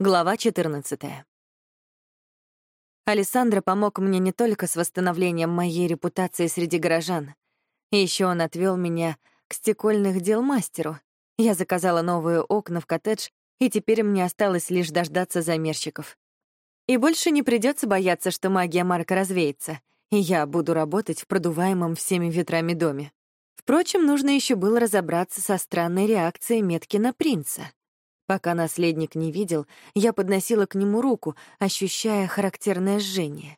Глава 14. Александра помог мне не только с восстановлением моей репутации среди горожан. Еще он отвел меня к стекольных дел мастеру. Я заказала новые окна в коттедж, и теперь мне осталось лишь дождаться замерщиков. И больше не придется бояться, что магия Марка развеется, и я буду работать в продуваемом всеми ветрами доме. Впрочем, нужно еще было разобраться со странной реакцией метки на принца. Пока наследник не видел, я подносила к нему руку, ощущая характерное жжение.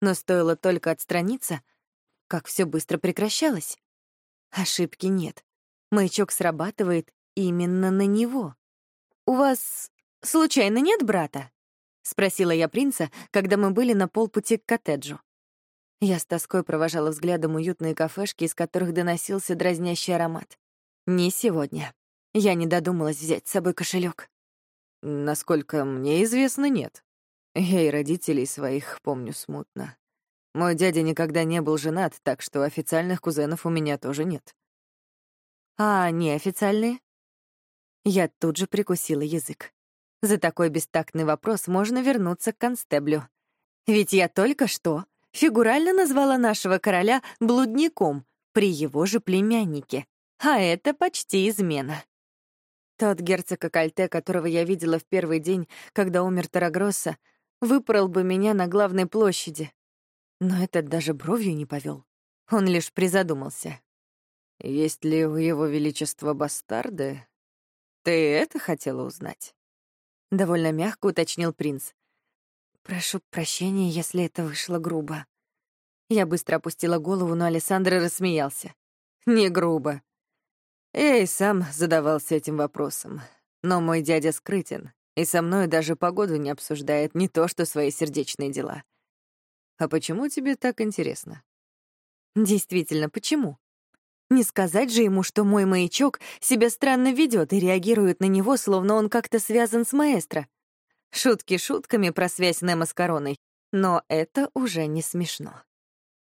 Но стоило только отстраниться, как все быстро прекращалось. Ошибки нет. Маячок срабатывает именно на него. «У вас, случайно, нет брата?» — спросила я принца, когда мы были на полпути к коттеджу. Я с тоской провожала взглядом уютные кафешки, из которых доносился дразнящий аромат. «Не сегодня». Я не додумалась взять с собой кошелек. Насколько мне известно, нет. Я и родителей своих помню смутно. Мой дядя никогда не был женат, так что официальных кузенов у меня тоже нет. А неофициальные? Я тут же прикусила язык. За такой бестактный вопрос можно вернуться к констеблю. Ведь я только что фигурально назвала нашего короля блудником при его же племяннике. А это почти измена. Тот герцог Акальте, которого я видела в первый день, когда умер Тарагросса, выпорол бы меня на главной площади. Но этот даже бровью не повел. Он лишь призадумался. «Есть ли у его величества бастарды? Ты это хотела узнать?» Довольно мягко уточнил принц. «Прошу прощения, если это вышло грубо». Я быстро опустила голову, но Александр рассмеялся. «Не грубо. Я и сам задавался этим вопросом. Но мой дядя скрытен, и со мной даже погоду не обсуждает, не то что свои сердечные дела. А почему тебе так интересно? Действительно, почему? Не сказать же ему, что мой маячок себя странно ведет и реагирует на него, словно он как-то связан с маэстро. Шутки шутками про связь Немо с короной, но это уже не смешно.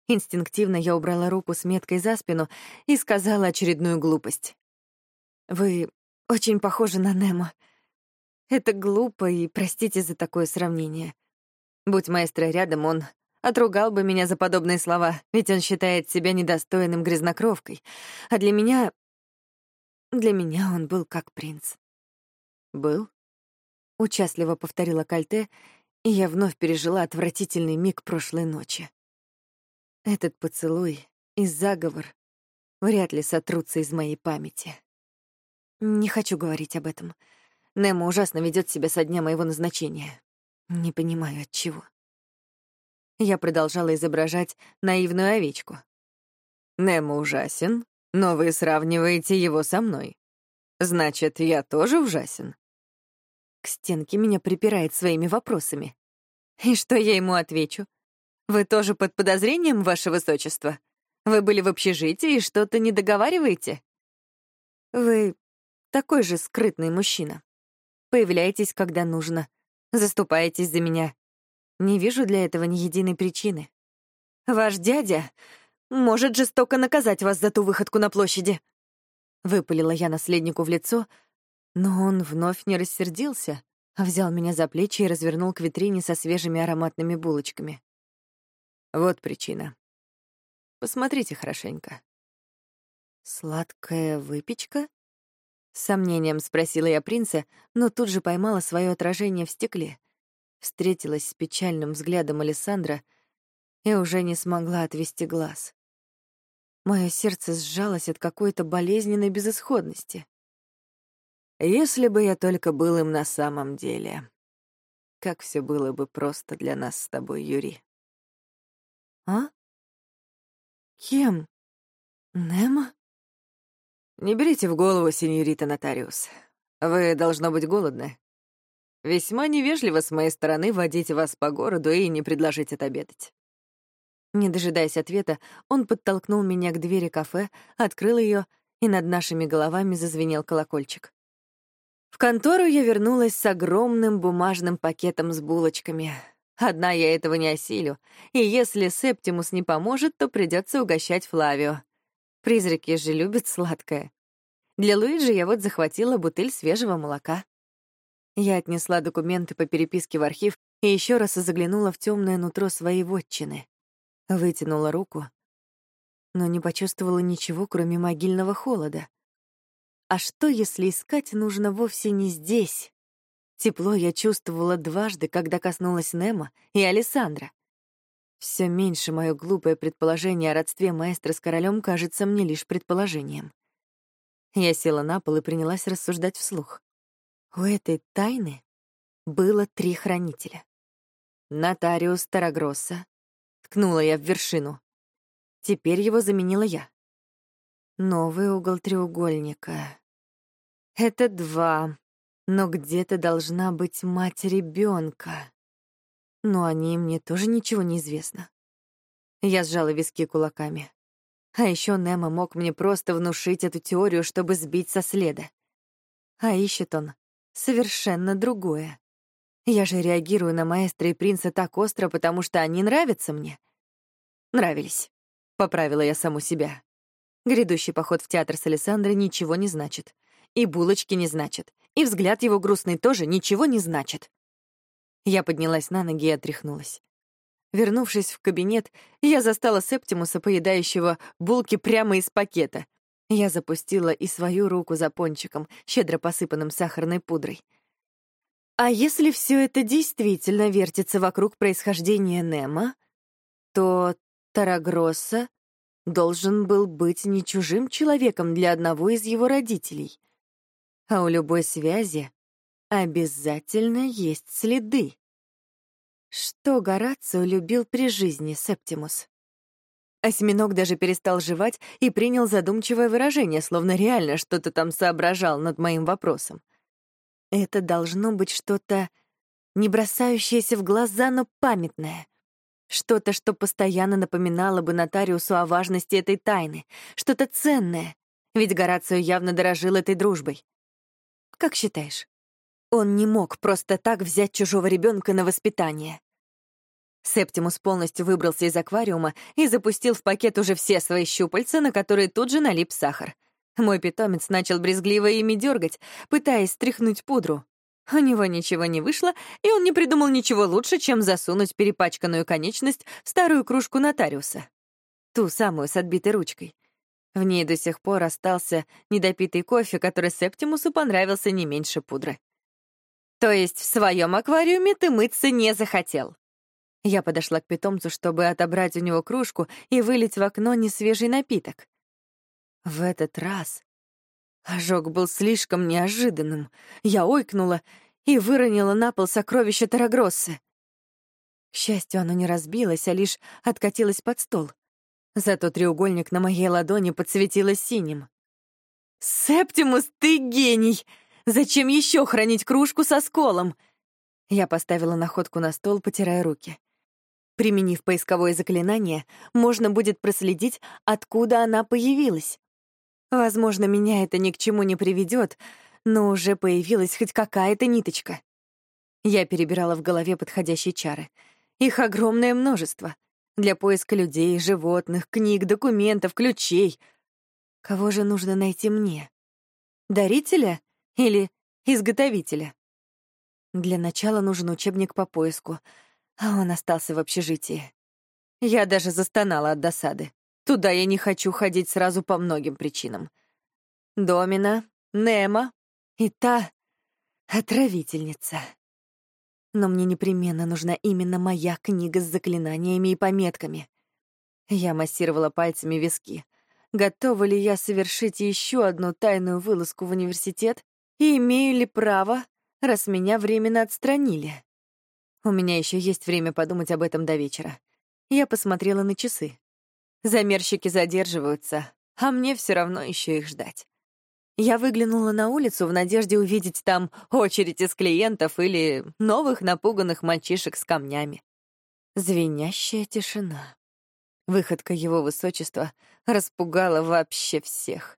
Инстинктивно я убрала руку с меткой за спину и сказала очередную глупость. Вы очень похожи на Немо. Это глупо, и простите за такое сравнение. Будь маэстро рядом, он отругал бы меня за подобные слова, ведь он считает себя недостойным грязнокровкой. А для меня... Для меня он был как принц. «Был?» — участливо повторила Кальте, и я вновь пережила отвратительный миг прошлой ночи. Этот поцелуй и заговор вряд ли сотрутся из моей памяти. Не хочу говорить об этом. Немо ужасно ведет себя со дня моего назначения. Не понимаю, от чего. Я продолжала изображать наивную овечку. Немо ужасен, но вы сравниваете его со мной. Значит, я тоже ужасен. К стенке меня припирает своими вопросами. И что я ему отвечу? Вы тоже под подозрением, ваше высочество? Вы были в общежитии и что-то не договариваете? Вы такой же скрытный мужчина. Появляетесь, когда нужно. Заступаетесь за меня. Не вижу для этого ни единой причины. Ваш дядя может жестоко наказать вас за ту выходку на площади. Выпалила я наследнику в лицо, но он вновь не рассердился, а взял меня за плечи и развернул к витрине со свежими ароматными булочками. Вот причина. Посмотрите хорошенько. Сладкая выпечка? С сомнением спросила я принца, но тут же поймала свое отражение в стекле. Встретилась с печальным взглядом Александра и уже не смогла отвести глаз. Мое сердце сжалось от какой-то болезненной безысходности. Если бы я только был им на самом деле. Как все было бы просто для нас с тобой, Юрий. А? Кем? Немо? Не берите в голову, сеньорита нотариус. Вы, должно быть, голодны. Весьма невежливо с моей стороны водить вас по городу и не предложить отобедать. Не дожидаясь ответа, он подтолкнул меня к двери кафе, открыл ее, и над нашими головами зазвенел колокольчик. В контору я вернулась с огромным бумажным пакетом с булочками. Одна я этого не осилю, и если Септимус не поможет, то придется угощать Флавио. Призраки же любят сладкое. Для Луиджи я вот захватила бутыль свежего молока. Я отнесла документы по переписке в архив и еще раз заглянула в темное нутро своей вотчины. Вытянула руку, но не почувствовала ничего, кроме могильного холода. А что, если искать нужно вовсе не здесь? Тепло я чувствовала дважды, когда коснулась Немо и Александра. Все меньше мое глупое предположение о родстве маэстро с королем кажется мне лишь предположением. Я села на пол и принялась рассуждать вслух. У этой тайны было три хранителя. Нотариус Тарагросса. Ткнула я в вершину. Теперь его заменила я. Новый угол треугольника. Это два, но где-то должна быть мать ребенка. Но о ней мне тоже ничего не известно. Я сжала виски кулаками. А еще Немо мог мне просто внушить эту теорию, чтобы сбить со следа. А ищет он совершенно другое. Я же реагирую на маэстро и принца так остро, потому что они нравятся мне. Нравились. Поправила я саму себя. Грядущий поход в театр с Александрой ничего не значит. И булочки не значит. И взгляд его грустный тоже ничего не значит. Я поднялась на ноги и отряхнулась. Вернувшись в кабинет, я застала Септимуса, поедающего булки прямо из пакета. Я запустила и свою руку за пончиком, щедро посыпанным сахарной пудрой. А если все это действительно вертится вокруг происхождения Немо, то Тарагросса должен был быть не чужим человеком для одного из его родителей. А у любой связи обязательно есть следы. Что Горацио любил при жизни, Септимус? Осьминог даже перестал жевать и принял задумчивое выражение, словно реально что-то там соображал над моим вопросом. Это должно быть что-то не бросающееся в глаза, но памятное. Что-то, что постоянно напоминало бы нотариусу о важности этой тайны. Что-то ценное. Ведь Горацио явно дорожил этой дружбой. Как считаешь, он не мог просто так взять чужого ребенка на воспитание? Септимус полностью выбрался из аквариума и запустил в пакет уже все свои щупальца, на которые тут же налип сахар. Мой питомец начал брезгливо ими дергать, пытаясь стряхнуть пудру. У него ничего не вышло, и он не придумал ничего лучше, чем засунуть перепачканную конечность в старую кружку нотариуса. Ту самую с отбитой ручкой. В ней до сих пор остался недопитый кофе, который Септимусу понравился не меньше пудры. «То есть в своем аквариуме ты мыться не захотел?» Я подошла к питомцу, чтобы отобрать у него кружку и вылить в окно несвежий напиток. В этот раз Ожог был слишком неожиданным. Я ойкнула и выронила на пол сокровище Тарагроссы. К счастью, оно не разбилось, а лишь откатилось под стол. Зато треугольник на моей ладони подсветилось синим. «Септимус, ты гений! Зачем еще хранить кружку со сколом?» Я поставила находку на стол, потирая руки. Применив поисковое заклинание, можно будет проследить, откуда она появилась. Возможно, меня это ни к чему не приведет, но уже появилась хоть какая-то ниточка. Я перебирала в голове подходящие чары. Их огромное множество. Для поиска людей, животных, книг, документов, ключей. Кого же нужно найти мне? Дарителя или изготовителя? Для начала нужен учебник по поиску, а он остался в общежитии. Я даже застонала от досады. Туда я не хочу ходить сразу по многим причинам. Домина, Немо и та отравительница. Но мне непременно нужна именно моя книга с заклинаниями и пометками. Я массировала пальцами виски. Готова ли я совершить еще одну тайную вылазку в университет и имею ли право, раз меня временно отстранили? У меня еще есть время подумать об этом до вечера. Я посмотрела на часы. Замерщики задерживаются, а мне все равно еще их ждать. Я выглянула на улицу в надежде увидеть там очередь из клиентов или новых напуганных мальчишек с камнями. Звенящая тишина. Выходка его высочества распугала вообще всех.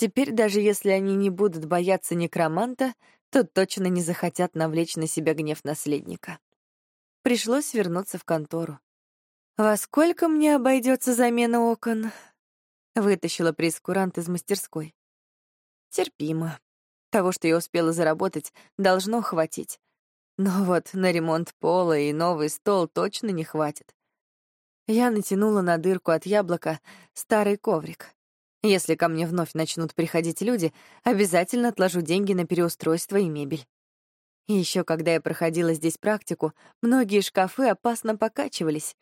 Теперь даже если они не будут бояться некроманта, то точно не захотят навлечь на себя гнев наследника. Пришлось вернуться в контору. «Во сколько мне обойдется замена окон?» Вытащила прескурант из мастерской. Терпимо. Того, что я успела заработать, должно хватить. Но вот на ремонт пола и новый стол точно не хватит. Я натянула на дырку от яблока старый коврик. Если ко мне вновь начнут приходить люди, обязательно отложу деньги на переустройство и мебель. И еще когда я проходила здесь практику, многие шкафы опасно покачивались.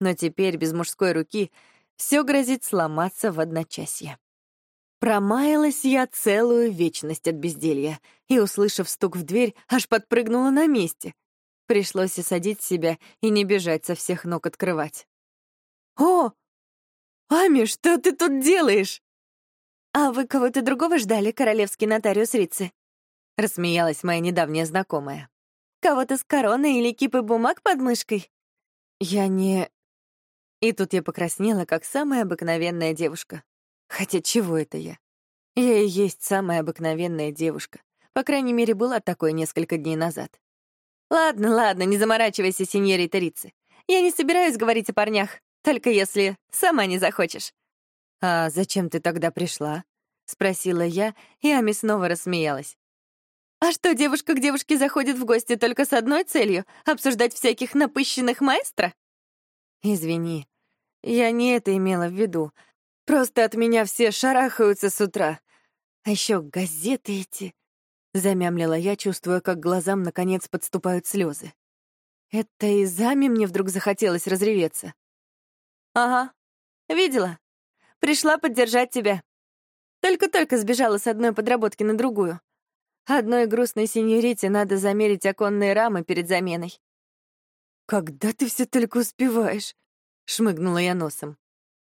Но теперь без мужской руки все грозит сломаться в одночасье. Промаялась я целую вечность от безделья и, услышав стук в дверь, аж подпрыгнула на месте. Пришлось осадить себя и не бежать со всех ног открывать. «О! Ами, что ты тут делаешь?» «А вы кого-то другого ждали, королевский нотариус Рицы?» — рассмеялась моя недавняя знакомая. «Кого-то с короной или кипой бумаг под мышкой?» «Я не...» И тут я покраснела, как самая обыкновенная девушка. Хотя чего это я? Я и есть самая обыкновенная девушка. По крайней мере, была такой несколько дней назад. Ладно, ладно, не заморачивайся, сеньорита Рицы. Я не собираюсь говорить о парнях, только если сама не захочешь. «А зачем ты тогда пришла?» — спросила я, и Ами снова рассмеялась. «А что, девушка к девушке заходит в гости только с одной целью — обсуждать всяких напыщенных маэстро?» «Извини, я не это имела в виду. Просто от меня все шарахаются с утра. А еще газеты эти. Замямлила я, чувствуя, как глазам наконец подступают слезы. Это и зами мне вдруг захотелось разреветься. Ага, видела. Пришла поддержать тебя. Только-только сбежала с одной подработки на другую. Одной грустной сеньорите надо замерить оконные рамы перед заменой. «Когда ты все только успеваешь?» — шмыгнула я носом.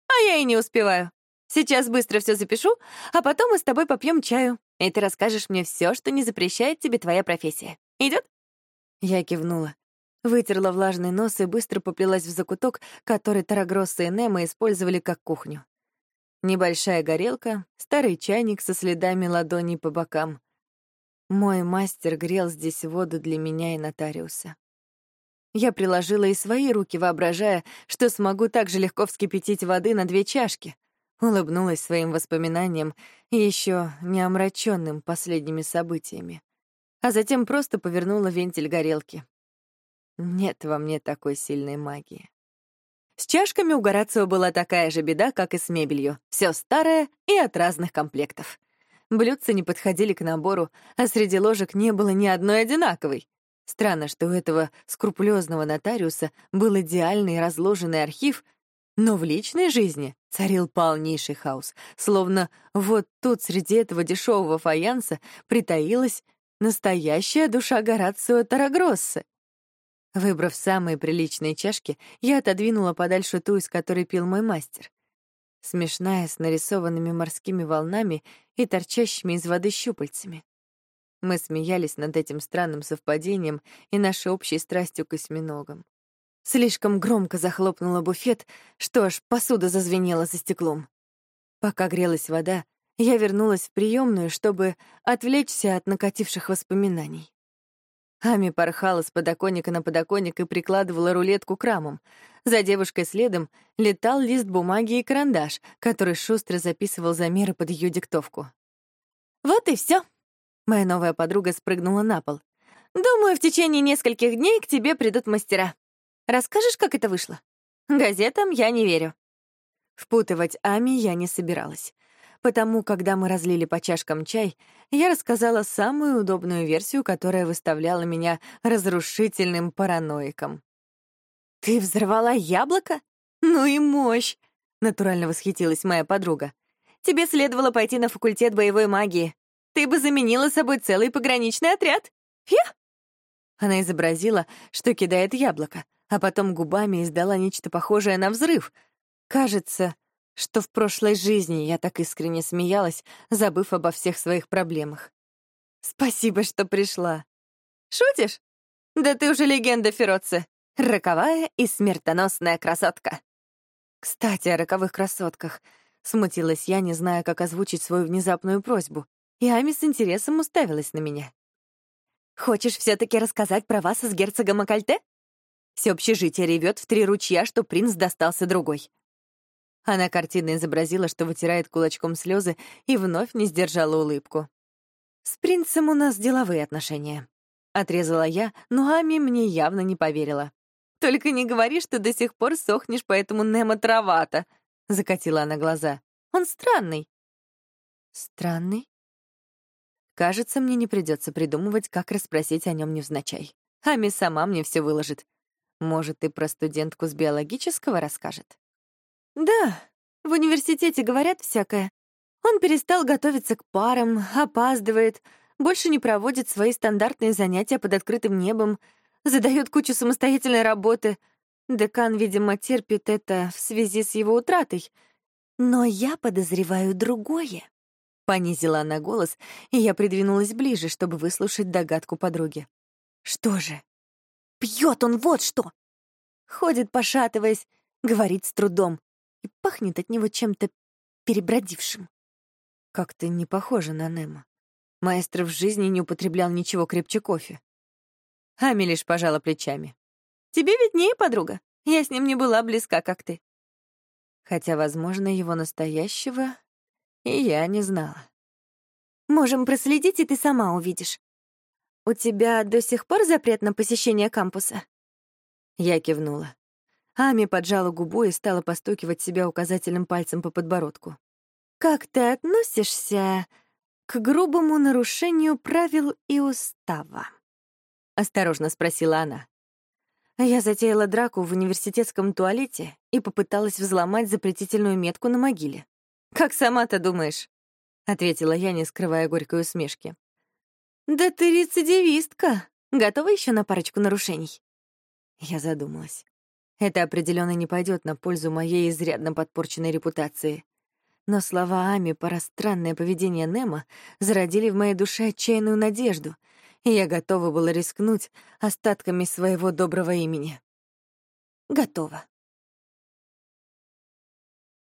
А я и не успеваю. Сейчас быстро все запишу, а потом мы с тобой попьем чаю, и ты расскажешь мне все, что не запрещает тебе твоя профессия. Идет? Я кивнула. Вытерла влажный нос и быстро поплелась в закуток, который Тарагросса и Немо использовали как кухню. Небольшая горелка, старый чайник со следами ладоней по бокам. Мой мастер грел здесь воду для меня и нотариуса. Я приложила и свои руки, воображая, что смогу так же легко вскипятить воды на две чашки. Улыбнулась своим воспоминаниям, еще не омраченным последними событиями. А затем просто повернула вентиль горелки. Нет во мне такой сильной магии. С чашками у Горацио была такая же беда, как и с мебелью. Все старое и от разных комплектов. Блюдца не подходили к набору, а среди ложек не было ни одной одинаковой. Странно, что у этого скрупулезного нотариуса был идеальный разложенный архив, но в личной жизни царил полнейший хаос, словно вот тут среди этого дешевого фаянса притаилась настоящая душа Горацио Тарагросса. Выбрав самые приличные чашки, я отодвинула подальше ту, из которой пил мой мастер. Смешная, с нарисованными морскими волнами и торчащими из воды щупальцами. Мы смеялись над этим странным совпадением и нашей общей страстью к осьминогам. Слишком громко захлопнула буфет, что аж посуда зазвенела за стеклом. Пока грелась вода, я вернулась в приемную, чтобы отвлечься от накативших воспоминаний. Ами порхала с подоконника на подоконник и прикладывала рулетку к рамам. За девушкой следом летал лист бумаги и карандаш, который шустро записывал замеры под ее диктовку. «Вот и все, Моя новая подруга спрыгнула на пол. «Думаю, в течение нескольких дней к тебе придут мастера. Расскажешь, как это вышло? Газетам я не верю». Впутывать Ами я не собиралась. Потому, когда мы разлили по чашкам чай, я рассказала самую удобную версию, которая выставляла меня разрушительным параноиком. «Ты взорвала яблоко? Ну и мощь!» — натурально восхитилась моя подруга. «Тебе следовало пойти на факультет боевой магии. Ты бы заменила собой целый пограничный отряд. Я? Она изобразила, что кидает яблоко, а потом губами издала нечто похожее на взрыв. Кажется, что в прошлой жизни я так искренне смеялась, забыв обо всех своих проблемах. Спасибо, что пришла. Шутишь? Да ты уже легенда Фероци. Роковая и смертоносная красотка. Кстати, о роковых красотках. Смутилась я, не зная, как озвучить свою внезапную просьбу и Ами с интересом уставилась на меня. «Хочешь все таки рассказать про вас с герцогом Акальте? Все общежитие ревет в три ручья, что принц достался другой». Она картинно изобразила, что вытирает кулачком слезы, и вновь не сдержала улыбку. С принцем у нас деловые отношения. Отрезала я, но Ами мне явно не поверила. «Только не говори, что до сих пор сохнешь по этому Немо Травата», — закатила она глаза. «Он странный». «Странный?» Кажется, мне не придется придумывать, как расспросить о нем невзначай. Ами сама мне все выложит. Может, и про студентку с биологического расскажет? Да, в университете говорят всякое. Он перестал готовиться к парам, опаздывает, больше не проводит свои стандартные занятия под открытым небом, задает кучу самостоятельной работы. Декан, видимо, терпит это в связи с его утратой. Но я подозреваю другое. Понизила она голос, и я придвинулась ближе, чтобы выслушать догадку подруги. Что же? Пьет он вот что! Ходит, пошатываясь, говорит с трудом, и пахнет от него чем-то перебродившим. Как-то не похоже на Немо. Маэстро в жизни не употреблял ничего крепче кофе. Ами лишь пожала плечами. «Тебе виднее, подруга. Я с ним не была близка, как ты». Хотя, возможно, его настоящего и я не знала. «Можем проследить, и ты сама увидишь. У тебя до сих пор запрет на посещение кампуса?» Я кивнула. Ами поджала губу и стала постукивать себя указательным пальцем по подбородку. «Как ты относишься к грубому нарушению правил и устава?» — осторожно спросила она. Я затеяла драку в университетском туалете и попыталась взломать запретительную метку на могиле. «Как сама-то думаешь?» — ответила я, не скрывая горькой усмешки. «Да ты рецидивистка. Готова еще на парочку нарушений?» Я задумалась. Это определенно не пойдет на пользу моей изрядно подпорченной репутации. Но слова Ами про странное поведение Немо зародили в моей душе отчаянную надежду, и я готова была рискнуть остатками своего доброго имени. Готова.